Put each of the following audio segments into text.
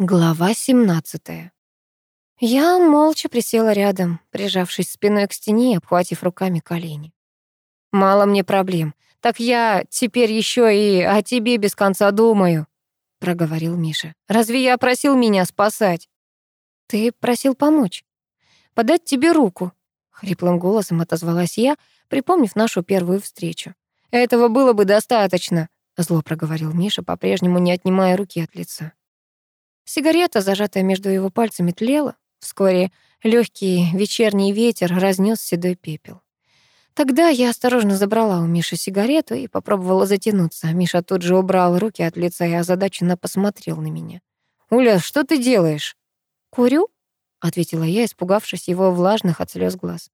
Глава 17. Я молча присела рядом, прижавшись спиной к стене и обхватив руками колени. «Мало мне проблем. Так я теперь еще и о тебе без конца думаю», — проговорил Миша. «Разве я просил меня спасать?» «Ты просил помочь. Подать тебе руку», — хриплым голосом отозвалась я, припомнив нашу первую встречу. «Этого было бы достаточно», — зло проговорил Миша, по-прежнему не отнимая руки от лица. Сигарета, зажатая между его пальцами, тлела. Вскоре легкий вечерний ветер разнес седой пепел. Тогда я осторожно забрала у Миши сигарету и попробовала затянуться. Миша тут же убрал руки от лица и озадаченно посмотрел на меня. «Уля, что ты делаешь?» «Курю», — ответила я, испугавшись его влажных от слез глаз.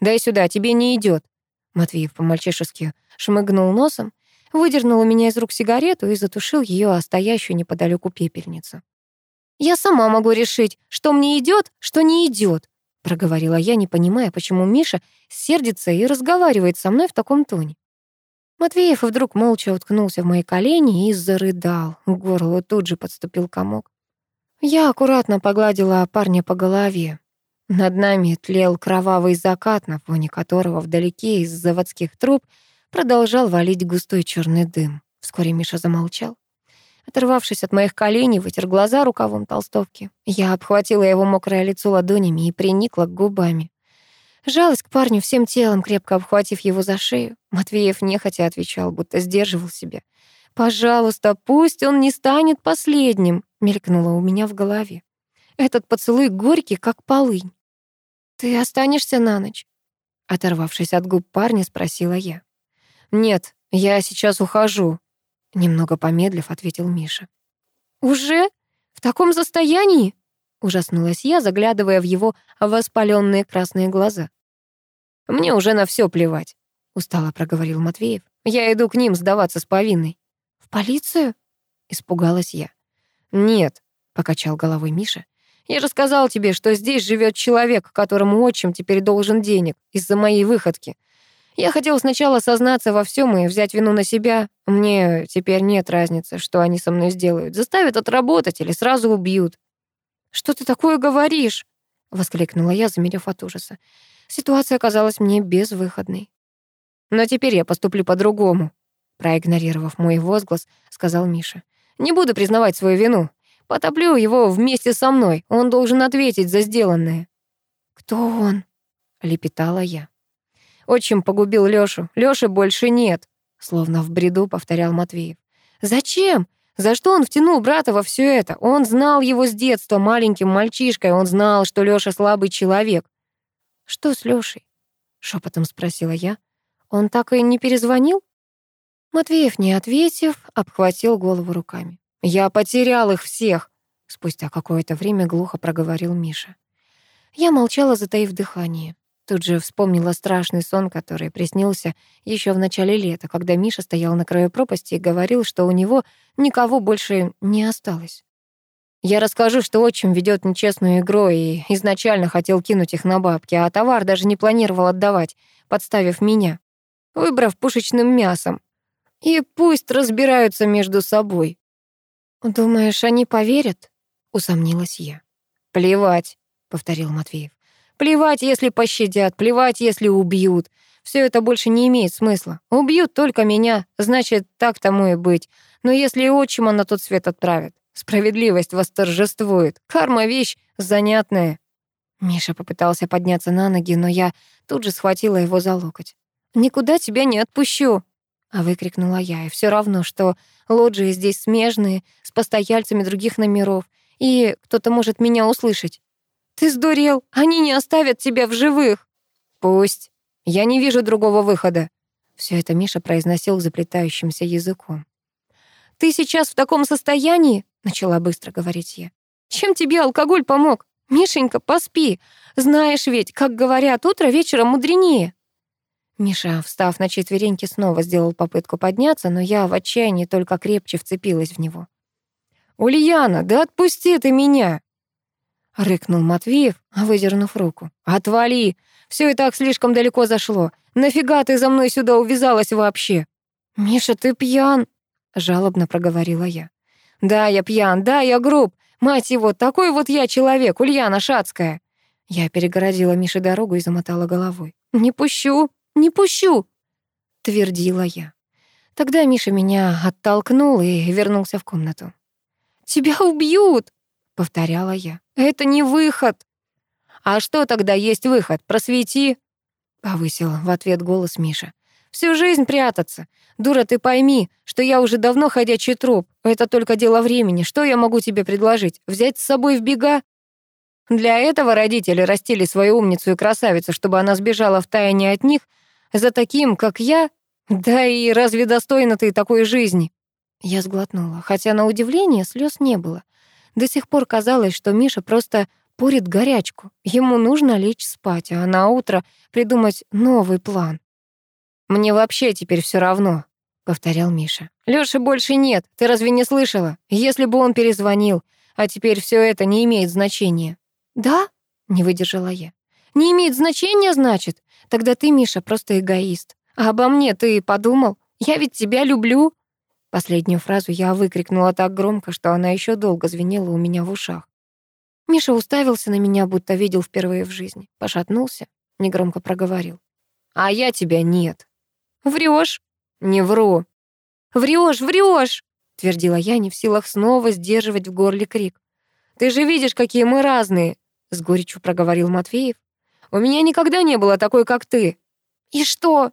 «Дай сюда, тебе не идет. Матвеев по-мальчишески шмыгнул носом, выдернул у меня из рук сигарету и затушил ее о стоящую неподалеку пепельницу. «Я сама могу решить, что мне идет, что не идет», проговорила я, не понимая, почему Миша сердится и разговаривает со мной в таком тоне. Матвеев вдруг молча уткнулся в мои колени и зарыдал. К горлу тут же подступил комок. Я аккуратно погладила парня по голове. Над нами тлел кровавый закат, на фоне которого вдалеке из заводских труб продолжал валить густой черный дым. Вскоре Миша замолчал. Оторвавшись от моих коленей, вытер глаза рукавом толстовки. Я обхватила его мокрое лицо ладонями и приникла к губами. Жалость к парню всем телом, крепко обхватив его за шею. Матвеев нехотя отвечал, будто сдерживал себя. «Пожалуйста, пусть он не станет последним», — мелькнуло у меня в голове. «Этот поцелуй горький, как полынь». «Ты останешься на ночь?» Оторвавшись от губ парня, спросила я. «Нет, я сейчас ухожу», Немного помедлив, ответил Миша. «Уже? В таком состоянии?» Ужаснулась я, заглядывая в его воспаленные красные глаза. «Мне уже на все плевать», — устало проговорил Матвеев. «Я иду к ним сдаваться с повинной». «В полицию?» — испугалась я. «Нет», — покачал головой Миша. «Я же сказал тебе, что здесь живет человек, которому отчим теперь должен денег из-за моей выходки. Я хотел сначала сознаться во всем и взять вину на себя. Мне теперь нет разницы, что они со мной сделают. Заставят отработать или сразу убьют. «Что ты такое говоришь?» — воскликнула я, замерев от ужаса. Ситуация оказалась мне безвыходной. «Но теперь я поступлю по-другому», — проигнорировав мой возглас, сказал Миша. «Не буду признавать свою вину. Потоплю его вместе со мной. Он должен ответить за сделанное». «Кто он?» — лепетала я. Отчим погубил Лёшу. Лёши больше нет», — словно в бреду повторял Матвеев. «Зачем? За что он втянул брата во все это? Он знал его с детства маленьким мальчишкой, он знал, что Лёша слабый человек». «Что с Лёшей?» — шепотом спросила я. «Он так и не перезвонил?» Матвеев, не ответив, обхватил голову руками. «Я потерял их всех!» Спустя какое-то время глухо проговорил Миша. Я молчала, затаив дыхание. Тут же вспомнила страшный сон, который приснился еще в начале лета, когда Миша стоял на краю пропасти и говорил, что у него никого больше не осталось. Я расскажу, что отчим ведет нечестную игру и изначально хотел кинуть их на бабки, а товар даже не планировал отдавать, подставив меня, выбрав пушечным мясом. И пусть разбираются между собой. «Думаешь, они поверят?» — усомнилась я. «Плевать», — повторил Матвеев. Плевать, если пощадят, плевать, если убьют. Все это больше не имеет смысла. Убьют только меня, значит, так тому и быть. Но если и отчима на тот свет отправят, справедливость восторжествует. Карма — вещь занятная. Миша попытался подняться на ноги, но я тут же схватила его за локоть. «Никуда тебя не отпущу!» А выкрикнула я, и все равно, что лоджии здесь смежные, с постояльцами других номеров, и кто-то может меня услышать. «Ты сдурел! Они не оставят тебя в живых!» «Пусть. Я не вижу другого выхода». Все это Миша произносил заплетающимся языком. «Ты сейчас в таком состоянии?» — начала быстро говорить я. «Чем тебе алкоголь помог? Мишенька, поспи. Знаешь ведь, как говорят, утро вечером мудренее». Миша, встав на четвереньки, снова сделал попытку подняться, но я в отчаянии только крепче вцепилась в него. «Ульяна, да отпусти ты меня!» — рыкнул Матвеев, выдернув руку. «Отвали! Все и так слишком далеко зашло. Нафига ты за мной сюда увязалась вообще?» «Миша, ты пьян!» — жалобно проговорила я. «Да, я пьян, да, я груб. Мать его, такой вот я человек, Ульяна Шацкая. Я перегородила Мише дорогу и замотала головой. «Не пущу, не пущу!» — твердила я. Тогда Миша меня оттолкнул и вернулся в комнату. «Тебя убьют!» — повторяла я. «Это не выход!» «А что тогда есть выход? Просвети!» — повысил в ответ голос Миша. «Всю жизнь прятаться. Дура, ты пойми, что я уже давно ходячий труп. Это только дело времени. Что я могу тебе предложить? Взять с собой в бега? Для этого родители растили свою умницу и красавицу, чтобы она сбежала в тайне от них за таким, как я. Да и разве достойна ты такой жизни?» Я сглотнула, хотя на удивление слез не было. До сих пор казалось, что Миша просто порит горячку. Ему нужно лечь спать, а на утро придумать новый план. «Мне вообще теперь все равно», — повторял Миша. «Лёши больше нет, ты разве не слышала? Если бы он перезвонил, а теперь все это не имеет значения». «Да?» — не выдержала я. «Не имеет значения, значит? Тогда ты, Миша, просто эгоист. А обо мне ты подумал? Я ведь тебя люблю». Последнюю фразу я выкрикнула так громко, что она еще долго звенела у меня в ушах. Миша уставился на меня, будто видел впервые в жизни. Пошатнулся, негромко проговорил. «А я тебя нет». «Врёшь?» «Не вру». «Врёшь, врёшь!» твердила я, не в силах снова сдерживать в горле крик. «Ты же видишь, какие мы разные!» с горечью проговорил Матвеев. «У меня никогда не было такой, как ты». «И что?»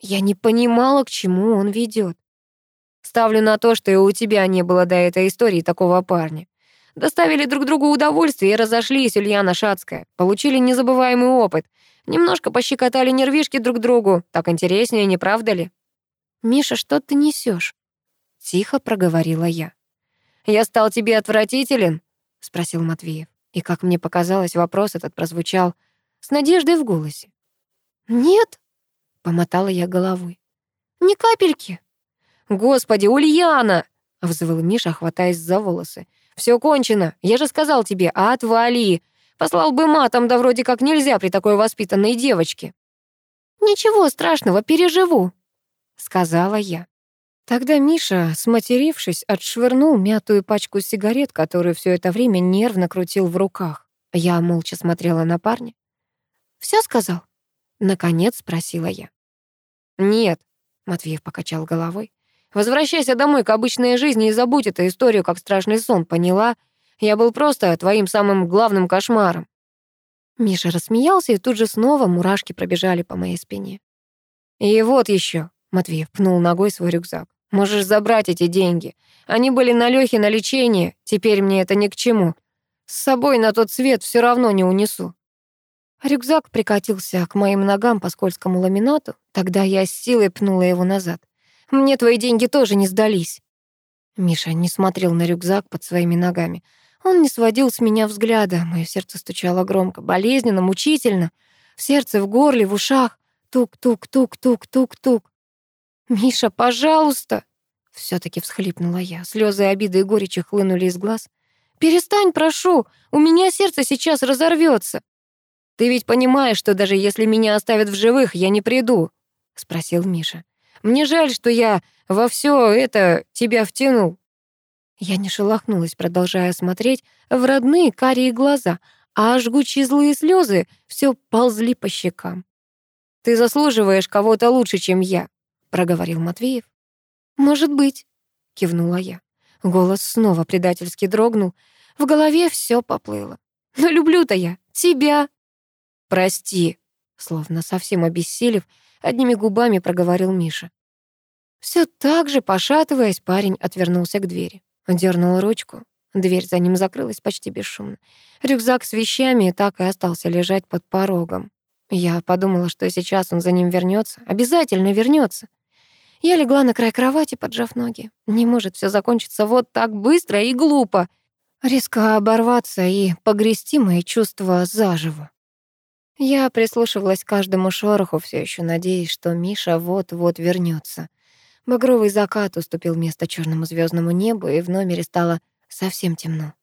Я не понимала, к чему он ведет. Ставлю на то, что и у тебя не было до этой истории такого парня. Доставили друг другу удовольствие и разошлись, Ульяна Шацкая. Получили незабываемый опыт. Немножко пощекотали нервишки друг другу. Так интереснее, не правда ли? «Миша, что ты несешь? Тихо проговорила я. «Я стал тебе отвратителен?» — спросил Матвеев. И, как мне показалось, вопрос этот прозвучал с надеждой в голосе. «Нет», — помотала я головой. «Ни капельки». «Господи, Ульяна!» — взвыл Миша, хватаясь за волосы. Все кончено. Я же сказал тебе, отвали. Послал бы матом, да вроде как нельзя при такой воспитанной девочке. Ничего страшного, переживу, сказала я. Тогда Миша, сматерившись, отшвырнул мятую пачку сигарет, которую все это время нервно крутил в руках. Я молча смотрела на парня. Все сказал?» Наконец спросила я. «Нет», — Матвеев покачал головой. Возвращайся домой к обычной жизни и забудь эту историю как страшный сон, поняла? Я был просто твоим самым главным кошмаром». Миша рассмеялся, и тут же снова мурашки пробежали по моей спине. «И вот еще, Матвеев пнул ногой свой рюкзак. «Можешь забрать эти деньги. Они были на Лёхе на лечение, теперь мне это ни к чему. С собой на тот свет все равно не унесу». Рюкзак прикатился к моим ногам по скользкому ламинату, тогда я с силой пнула его назад. Мне твои деньги тоже не сдались». Миша не смотрел на рюкзак под своими ногами. Он не сводил с меня взгляда. Мое сердце стучало громко, болезненно, мучительно. В сердце, в горле, в ушах. Тук-тук-тук-тук-тук-тук. «Миша, пожалуйста!» все таки всхлипнула я. Слезы обиды и горечи хлынули из глаз. «Перестань, прошу! У меня сердце сейчас разорвется. «Ты ведь понимаешь, что даже если меня оставят в живых, я не приду?» — спросил Миша. Мне жаль, что я во все это тебя втянул». Я не шелохнулась, продолжая смотреть в родные карие глаза, а жгучие злые слезы все ползли по щекам. «Ты заслуживаешь кого-то лучше, чем я», — проговорил Матвеев. «Может быть», — кивнула я. Голос снова предательски дрогнул. В голове все поплыло. «Но люблю-то я тебя». «Прости», словно совсем обессилев, одними губами проговорил Миша. Все так же, пошатываясь, парень отвернулся к двери. Дернул ручку. Дверь за ним закрылась почти бесшумно. Рюкзак с вещами так и остался лежать под порогом. Я подумала, что сейчас он за ним вернется, Обязательно вернется. Я легла на край кровати, поджав ноги. Не может все закончиться вот так быстро и глупо. Резко оборваться и погрести мои чувства заживо. Я прислушивалась к каждому шороху, все еще надеясь, что Миша вот-вот вернется. Багровый закат уступил место черному звездному небу, и в номере стало совсем темно.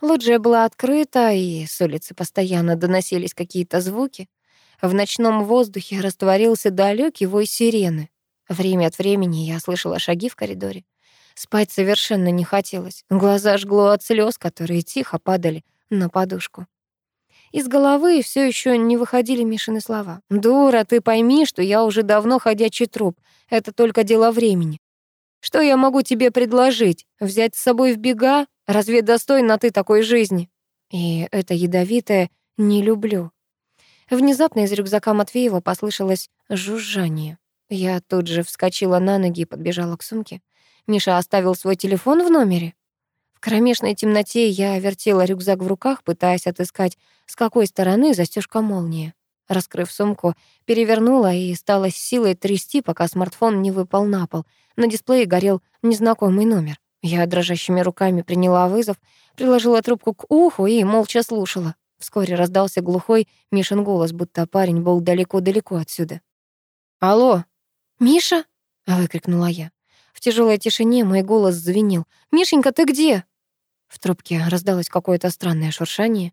Лоджия была открыта, и с улицы постоянно доносились какие-то звуки. В ночном воздухе растворился далекий вой сирены. Время от времени я слышала шаги в коридоре. Спать совершенно не хотелось. Глаза жгло от слез, которые тихо падали на подушку. Из головы все еще не выходили Мишины слова. «Дура, ты пойми, что я уже давно ходячий труп. Это только дело времени. Что я могу тебе предложить? Взять с собой в бега? Разве достойна ты такой жизни?» И это ядовитое «не люблю». Внезапно из рюкзака Матвеева послышалось жужжание. Я тут же вскочила на ноги и подбежала к сумке. Миша оставил свой телефон в номере. Кромешной темноте я вертела рюкзак в руках, пытаясь отыскать, с какой стороны застежка молнии. Раскрыв сумку, перевернула и стала с силой трясти, пока смартфон не выпал на пол. На дисплее горел незнакомый номер. Я дрожащими руками приняла вызов, приложила трубку к уху и молча слушала. Вскоре раздался глухой Мишин голос, будто парень был далеко-далеко отсюда. «Алло!» «Миша?» — выкрикнула я. В тяжелой тишине мой голос звенел. «Мишенька, ты где?» В трубке раздалось какое-то странное шуршание.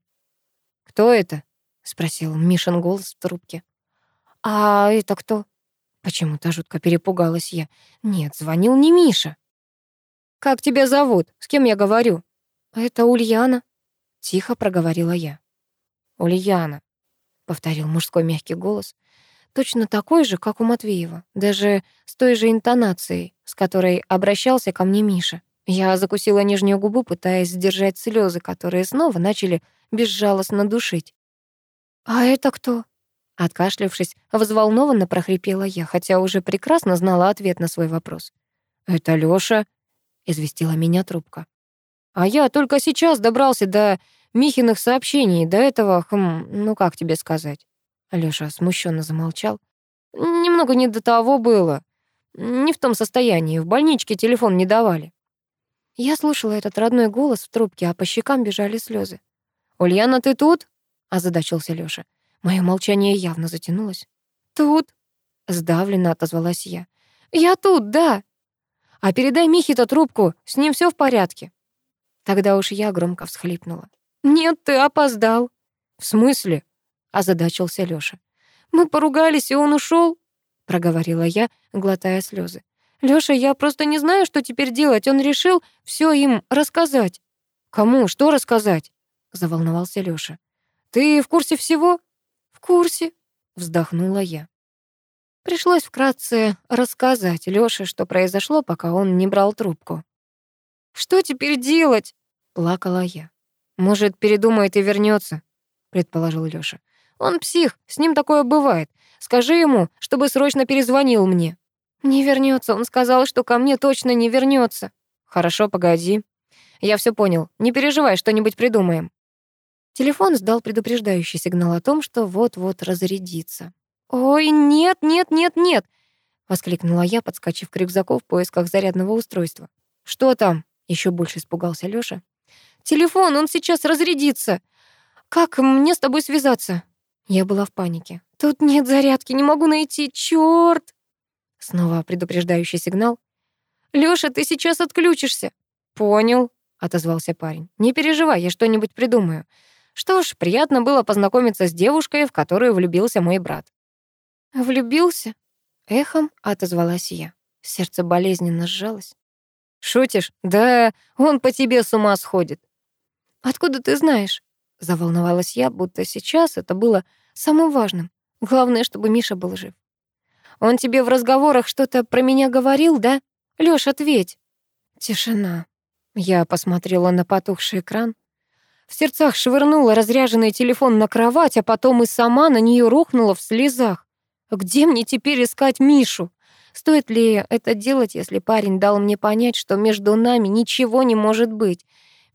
«Кто это?» — спросил Мишин голос в трубке. «А это кто?» Почему-то жутко перепугалась я. «Нет, звонил не Миша». «Как тебя зовут? С кем я говорю?» «Это Ульяна», — тихо проговорила я. «Ульяна», — повторил мужской мягкий голос точно такой же, как у Матвеева, даже с той же интонацией, с которой обращался ко мне Миша. Я закусила нижнюю губу, пытаясь сдержать слезы, которые снова начали безжалостно душить. «А это кто?» Откашлявшись, взволнованно прохрипела я, хотя уже прекрасно знала ответ на свой вопрос. «Это Лёша», — известила меня трубка. «А я только сейчас добрался до Михиных сообщений, до этого, хм, ну как тебе сказать?» Алёша смущенно замолчал. Немного не до того было. Не в том состоянии. В больничке телефон не давали. Я слушала этот родной голос в трубке, а по щекам бежали слезы. «Ульяна, ты тут?» — озадачился Лёша. Моё молчание явно затянулось. «Тут?» — сдавленно отозвалась я. «Я тут, да. А передай Михе-то трубку, с ним всё в порядке». Тогда уж я громко всхлипнула. «Нет, ты опоздал». «В смысле?» озадачился Лёша. Мы поругались, и он ушел, проговорила я, глотая слезы. Лёша, я просто не знаю, что теперь делать. Он решил все им рассказать. Кому? Что рассказать? заволновался Лёша. Ты в курсе всего? В курсе, вздохнула я. Пришлось вкратце рассказать Лёше, что произошло, пока он не брал трубку. «Что теперь делать?» — плакала я. «Может, передумает и вернется, предположил Лёша. Он псих, с ним такое бывает. Скажи ему, чтобы срочно перезвонил мне». «Не вернется, он сказал, что ко мне точно не вернется. «Хорошо, погоди. Я все понял. Не переживай, что-нибудь придумаем». Телефон сдал предупреждающий сигнал о том, что вот-вот разрядится. «Ой, нет, нет, нет, нет!» — воскликнула я, подскочив к рюкзаку в поисках зарядного устройства. «Что там?» — еще больше испугался Лёша. «Телефон, он сейчас разрядится! Как мне с тобой связаться?» Я была в панике. «Тут нет зарядки, не могу найти, чёрт!» Снова предупреждающий сигнал. «Лёша, ты сейчас отключишься!» «Понял», — отозвался парень. «Не переживай, я что-нибудь придумаю. Что ж, приятно было познакомиться с девушкой, в которую влюбился мой брат». «Влюбился?» Эхом отозвалась я. Сердце болезненно сжалось. «Шутишь? Да он по тебе с ума сходит». «Откуда ты знаешь?» Заволновалась я, будто сейчас это было самым важным. Главное, чтобы Миша был жив. Он тебе в разговорах что-то про меня говорил, да? Лёш, ответь. Тишина. Я посмотрела на потухший экран. В сердцах швырнула разряженный телефон на кровать, а потом и сама на нее рухнула в слезах. Где мне теперь искать Мишу? Стоит ли это делать, если парень дал мне понять, что между нами ничего не может быть?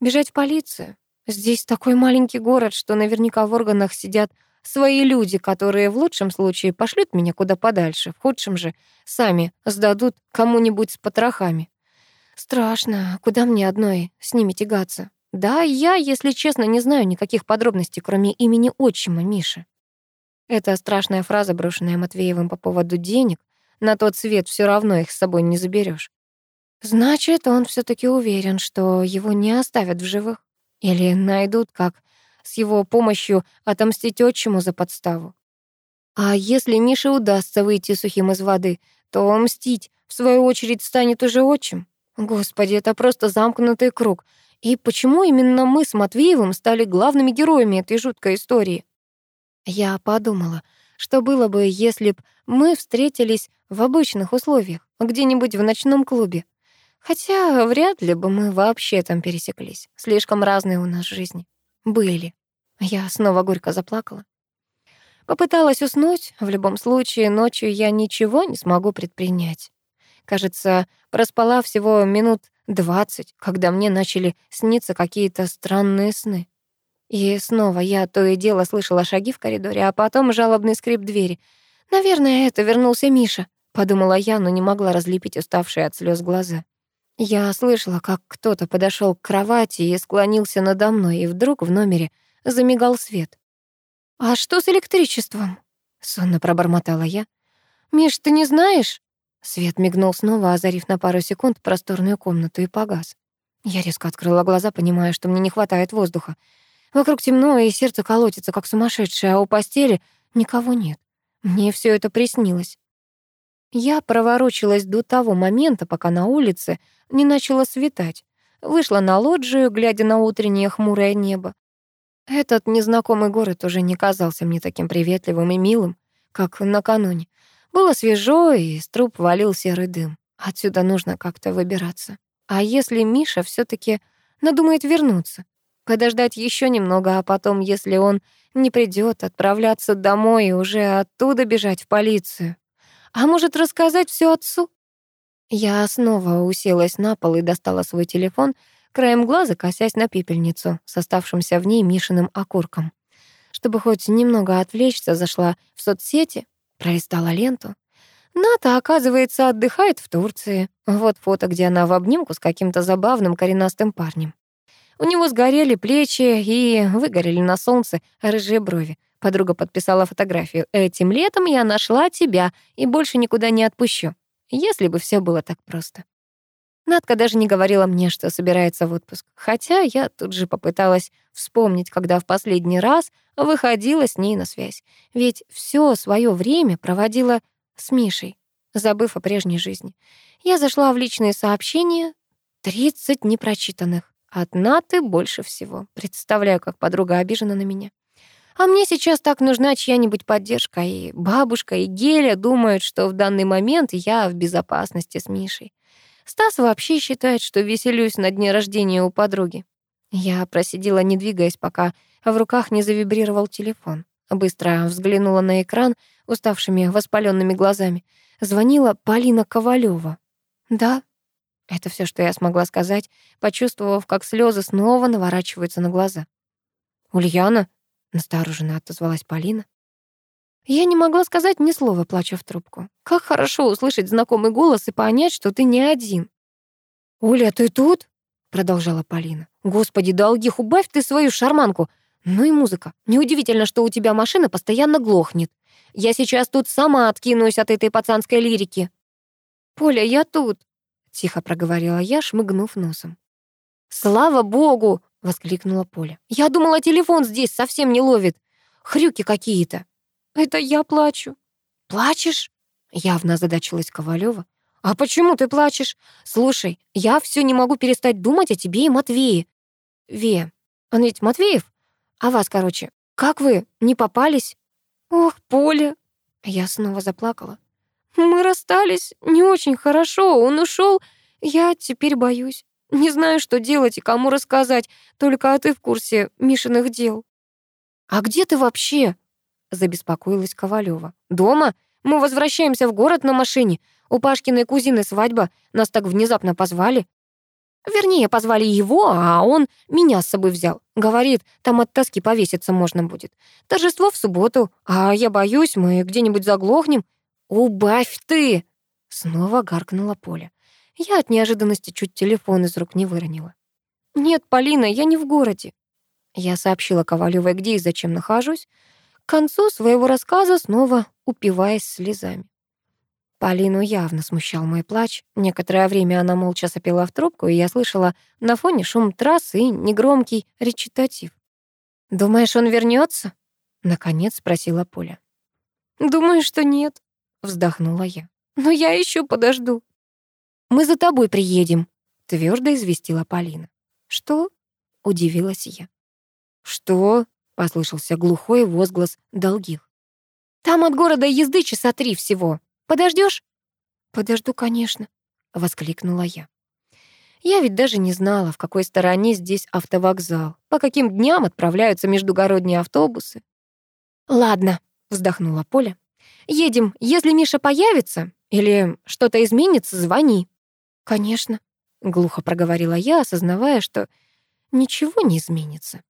Бежать в полицию? Здесь такой маленький город, что наверняка в органах сидят свои люди, которые в лучшем случае пошлют меня куда подальше, в худшем же сами сдадут кому-нибудь с потрохами. Страшно, куда мне одной с ними тягаться? Да, я, если честно, не знаю никаких подробностей, кроме имени отчима Миши. Эта страшная фраза, брошенная Матвеевым по поводу денег, на тот свет все равно их с собой не заберешь. Значит, он все таки уверен, что его не оставят в живых. Или найдут, как с его помощью отомстить отчиму за подставу. А если Мише удастся выйти сухим из воды, то мстить, в свою очередь, станет уже отчим. Господи, это просто замкнутый круг. И почему именно мы с Матвеевым стали главными героями этой жуткой истории? Я подумала, что было бы, если б мы встретились в обычных условиях, где-нибудь в ночном клубе. Хотя вряд ли бы мы вообще там пересеклись. Слишком разные у нас жизни. Были. Я снова горько заплакала. Попыталась уснуть. В любом случае, ночью я ничего не смогу предпринять. Кажется, проспала всего минут двадцать, когда мне начали сниться какие-то странные сны. И снова я то и дело слышала шаги в коридоре, а потом жалобный скрип двери. «Наверное, это вернулся Миша», — подумала я, но не могла разлепить уставшие от слез глаза. Я слышала, как кто-то подошел к кровати и склонился надо мной, и вдруг в номере замигал свет. «А что с электричеством?» — сонно пробормотала я. «Миш, ты не знаешь?» Свет мигнул снова, озарив на пару секунд просторную комнату и погас. Я резко открыла глаза, понимая, что мне не хватает воздуха. Вокруг темно, и сердце колотится, как сумасшедшее, а у постели никого нет. Мне все это приснилось. Я проворочилась до того момента, пока на улице не начало светать. Вышла на лоджию, глядя на утреннее хмурое небо. Этот незнакомый город уже не казался мне таким приветливым и милым, как накануне. Было свежо, и из труб валил серый дым. Отсюда нужно как-то выбираться. А если Миша все таки надумает вернуться? Подождать еще немного, а потом, если он не придет, отправляться домой и уже оттуда бежать в полицию. А может, рассказать все отцу? Я снова уселась на пол и достала свой телефон, краем глаза косясь на пепельницу с оставшимся в ней Мишиным окурком. Чтобы хоть немного отвлечься, зашла в соцсети, Пролистала ленту. Ната, оказывается, отдыхает в Турции. Вот фото, где она в обнимку с каким-то забавным коренастым парнем. У него сгорели плечи и выгорели на солнце рыжие брови. Подруга подписала фотографию. «Этим летом я нашла тебя и больше никуда не отпущу». Если бы все было так просто. Надка даже не говорила мне, что собирается в отпуск. Хотя я тут же попыталась вспомнить, когда в последний раз выходила с ней на связь. Ведь все свое время проводила с Мишей, забыв о прежней жизни. Я зашла в личные сообщения, 30 непрочитанных. От Наты больше всего. Представляю, как подруга обижена на меня. А мне сейчас так нужна чья-нибудь поддержка, и бабушка, и Геля думают, что в данный момент я в безопасности с Мишей. Стас вообще считает, что веселюсь на дне рождения у подруги. Я просидела, не двигаясь, пока в руках не завибрировал телефон. Быстро взглянула на экран уставшими воспаленными глазами. Звонила Полина Ковалева. «Да?» Это все, что я смогла сказать, почувствовав, как слезы снова наворачиваются на глаза. «Ульяна?» — настороженно отозвалась Полина. Я не могла сказать ни слова, плача в трубку. Как хорошо услышать знакомый голос и понять, что ты не один. «Оля, ты тут?» — продолжала Полина. «Господи, долгих, убавь ты свою шарманку. Ну и музыка. Неудивительно, что у тебя машина постоянно глохнет. Я сейчас тут сама откинусь от этой пацанской лирики». «Поля, я тут», — тихо проговорила я, шмыгнув носом. «Слава богу!» — воскликнула Поля. «Я думала, телефон здесь совсем не ловит. Хрюки какие-то». «Это я плачу». «Плачешь?» — явно озадачилась Ковалева. «А почему ты плачешь? Слушай, я все не могу перестать думать о тебе и Матвее». «Ве, он ведь Матвеев? А вас, короче, как вы, не попались?» «Ох, Поля!» Я снова заплакала. «Мы расстались не очень хорошо, он ушел. Я теперь боюсь. Не знаю, что делать и кому рассказать, только а ты в курсе Мишиных дел». «А где ты вообще?» забеспокоилась Ковалева. «Дома? Мы возвращаемся в город на машине. У Пашкиной кузины свадьба. Нас так внезапно позвали. Вернее, позвали его, а он меня с собой взял. Говорит, там от тоски повеситься можно будет. Торжество в субботу, а я боюсь, мы где-нибудь заглохнем. Убавь ты!» Снова гаркнула Поля. Я от неожиданности чуть телефон из рук не выронила. «Нет, Полина, я не в городе». Я сообщила Ковалёвой, где и зачем нахожусь, к концу своего рассказа снова упиваясь слезами. Полину явно смущал мой плач. Некоторое время она молча сопела в трубку, и я слышала на фоне шум трассы и негромкий речитатив. «Думаешь, он вернется? наконец спросила Поля. «Думаю, что нет», — вздохнула я. «Но я еще подожду». «Мы за тобой приедем», твердо известила Полина. «Что?» — удивилась я. «Что?» — послышался глухой возглас долгих. «Там от города езды часа три всего. Подождешь? «Подожду, конечно», — воскликнула я. Я ведь даже не знала, в какой стороне здесь автовокзал, по каким дням отправляются междугородние автобусы. «Ладно», — вздохнула Поля. «Едем. Если Миша появится или что-то изменится, звони». «Конечно», — глухо проговорила я, осознавая, что ничего не изменится.